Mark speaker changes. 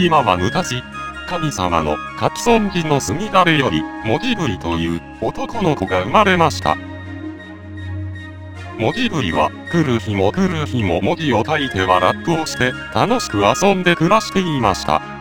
Speaker 1: 今は昔、神様の書き損じの杉だれより、文字ぶりという男の子が生まれました。文字ぶりは、来る日も来る日も文字を書いてはラップをして、楽しく遊んで暮らしていました。